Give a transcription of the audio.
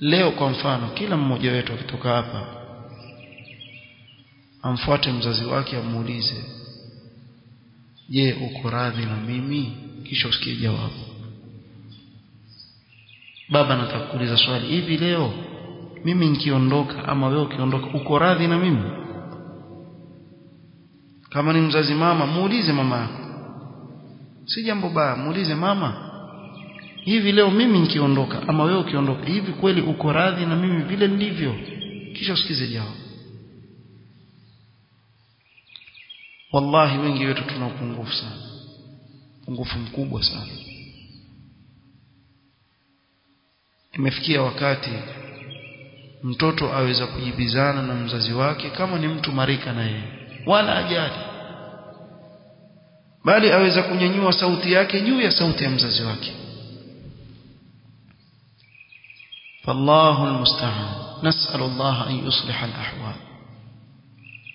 leo kwa mfano kila mmoja wetu akitoka hapa amfuate mzazi wake amuulize je uko radhi na mimi? Kisha usikie jawabu. Baba nataka kuuliza swali hivi leo mimi nikiondoka ama wewe ukiondoka uko radhi na mimi? Kama ni mzazi mama muulize mama si jambo baya muulize mama hivi leo mimi nikiondoka ama wewe ukiondoka hivi kweli uko radhi na mimi vile nilivyo? Kisha usikize jawabu wallahi wengi wetu tuna upungufu sana. Upungufu mkubwa sana. Imefikia wakati mtoto aweza kujibizana na mzazi wake kama ni mtu marika na yeye wala ajali. Bali aweza kunyanyua sauti yake juu ya sauti ya mzazi wake فالله المستعان. نسأل الله أن يصلح الأحوال.